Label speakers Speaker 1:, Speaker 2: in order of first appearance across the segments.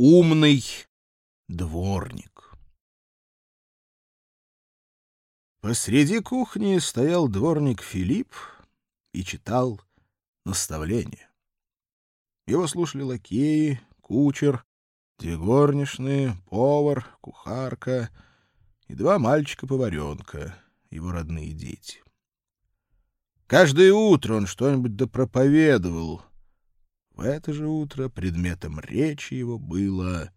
Speaker 1: Умный дворник Посреди кухни стоял дворник Филипп и читал наставления. Его слушали лакеи, кучер, две повар, кухарка и два мальчика-поваренка, его родные дети. Каждое утро он что-нибудь допроповедовал. В это же утро предметом речи его было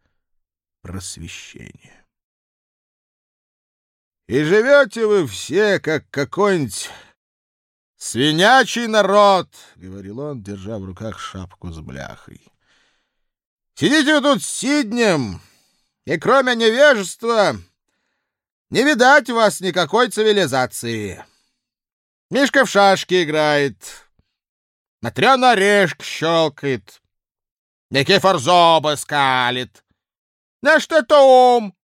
Speaker 1: просвещение. «И живете вы все, как какой-нибудь свинячий народ», — говорил он, держа в руках шапку с бляхой. «Сидите вы тут сиднем, и кроме невежества не видать вас никакой цивилизации. Мишка в шашки играет, Матрена орешек щелкает, Никифор зубы скалит. На что это ум?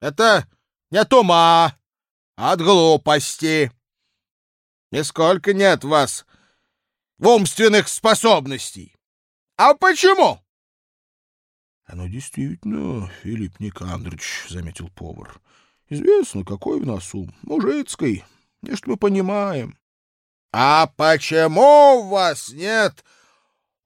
Speaker 1: Это не от ума, а от глупости. Нисколько нет в вас умственных способностей. А почему? — Оно действительно, Филипп Никандрович, — заметил повар. — Известно, какой в нас ум, мужицкий, не что мы понимаем. — А почему у вас нет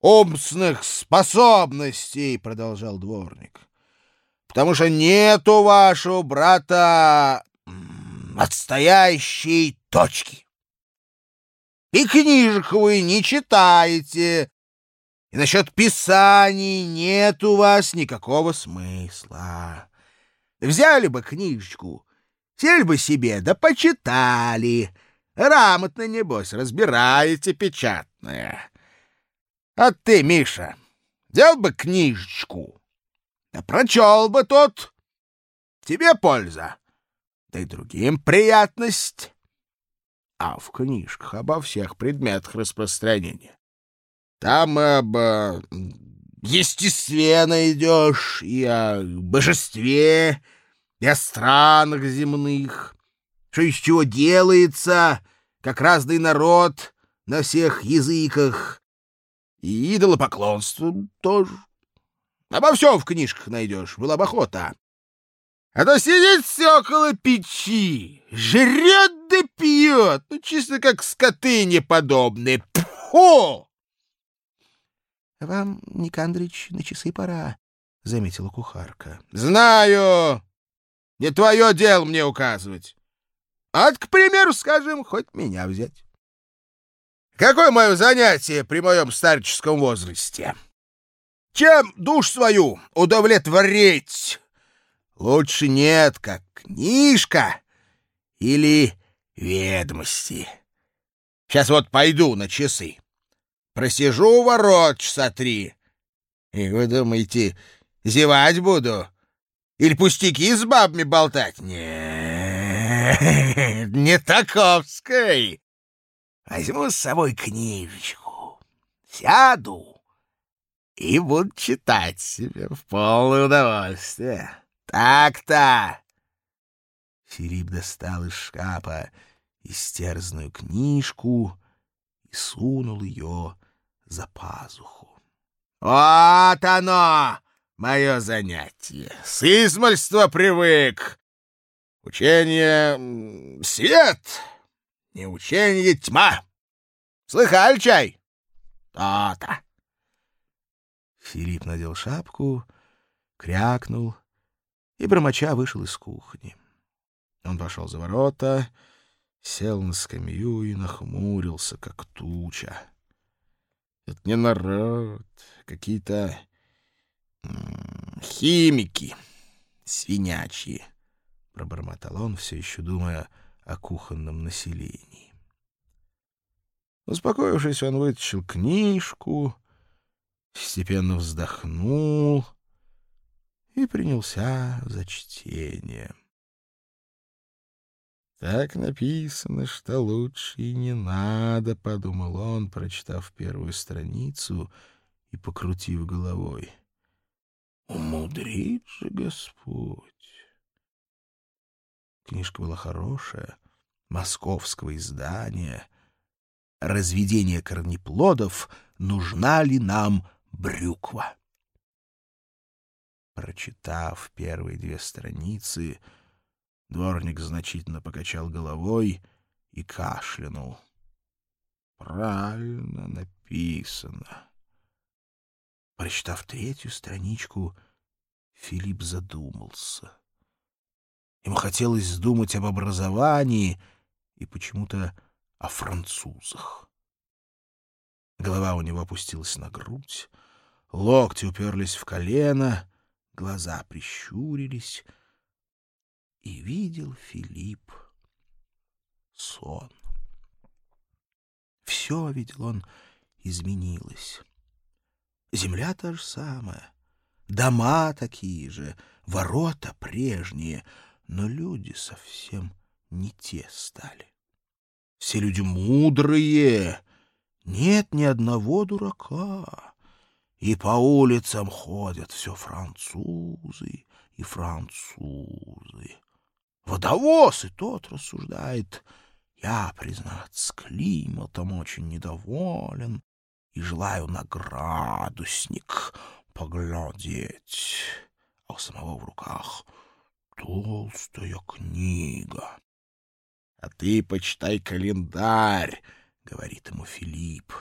Speaker 1: умственных способностей? — продолжал дворник. — Потому что нет у вашего брата отстоящей точки. И книжек вы не читаете, и насчет писаний нет у вас никакого смысла. Взяли бы книжечку, сели бы себе, да почитали. Грамотно, небось, разбираете печатное. А ты, Миша, взял бы книжечку, да прочел бы тот. Тебе польза, да и другим приятность. А в книжках обо всех предметах распространения там об э, естестве найдешь, и о божестве, и о странах земных, что из чего делается, как разный народ на всех языках, и идолопоклонство тоже. Обо всем в книжках найдешь, была бы охота. А то сидит все около печи, жрет да пьет, ну, чисто как скоты неподобные. Пфу!
Speaker 2: — Вам, Никандрич, на часы пора, — заметила кухарка.
Speaker 1: — Знаю! Не твое дело мне указывать. А, к примеру, скажем, хоть меня взять. Какое мое занятие при моем старческом возрасте? Чем душ свою удовлетворить? Лучше нет, как книжка или ведомости. Сейчас вот пойду на часы. Просижу у ворот часа три. И вы думаете, зевать буду? Или пустяки с бабами болтать? Нет, не таковской. Возьму с собой книжечку, сяду и буду читать себе в полное удовольствие. Так-то. Филипп достал из шкафа истерзанную книжку и сунул ее за пазуху. «Вот оно, мое занятие! С измольства привык! Учение — свет, не учение — тьма! Слыхали чай? То-то!»
Speaker 2: Филипп надел шапку, крякнул и, бормоча, вышел из кухни. Он пошел за ворота, сел на скамью и нахмурился, как туча. Это не народ, какие-то химики свинячьи, — пробормотал он, все еще думая о кухонном населении. Успокоившись, он вытащил книжку, степенно вздохнул и принялся за чтение. Так написано, что лучше и не надо, — подумал он, прочитав первую страницу и покрутив головой. Умудрит же Господь! Книжка была хорошая, московского издания. Разведение корнеплодов «Нужна ли нам брюква?» Прочитав первые две страницы, дворник значительно покачал головой и кашлянул. Правильно написано. Прочитав третью страничку, Филипп задумался. Ему хотелось думать об образовании и почему-то о французах. Голова у него опустилась на грудь, локти уперлись в колено, глаза прищурились, и видел Филипп сон. Все, видел он, изменилось. Земля та же самая, дома такие же, ворота прежние, но люди совсем не те стали. Все люди мудрые, нет ни одного дурака. И по улицам ходят все французы и французы. Водовоз и тот рассуждает. Я, признаться, климатом очень недоволен и желаю на градусник поглядеть. А у самого в руках толстая книга. — А ты почитай календарь, — говорит ему Филипп.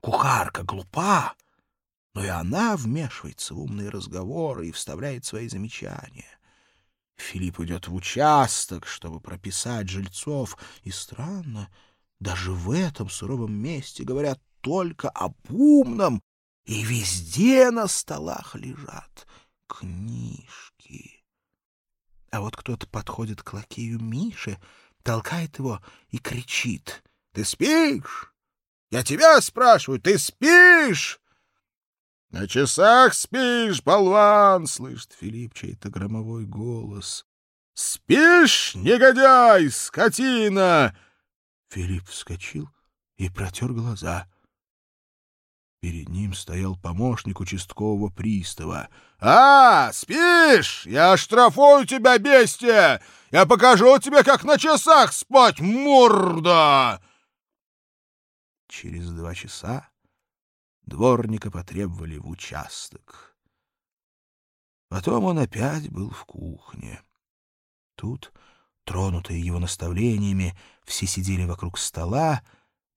Speaker 2: Кухарка глупа, но и она вмешивается в умные разговоры и вставляет свои замечания. Филипп идет в участок, чтобы прописать жильцов, и странно, даже в этом суровом месте говорят только об умном, и везде на столах лежат книжки. А вот кто-то подходит к лакею Мише, толкает его и кричит. — Ты спишь? Я тебя спрашиваю, ты спишь? — На часах спишь, болван! — слышит Филипп чей-то громовой голос. — Спишь, негодяй, скотина! Филипп вскочил и протер глаза — Перед ним стоял помощник участкового пристава. — А, спишь? Я штрафую тебя, бестия! Я покажу тебе, как на часах спать, морда! Через два часа дворника потребовали в участок. Потом он опять был в кухне. Тут, тронутые его наставлениями, все сидели вокруг стола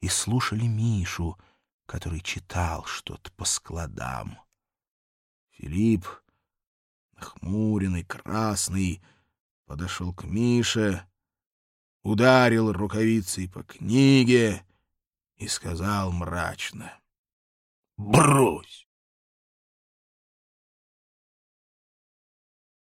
Speaker 2: и слушали Мишу — который читал что-то по складам. Филипп, нахмуренный, красный, подошел к Мише, ударил рукавицей по книге и сказал мрачно. — Брось!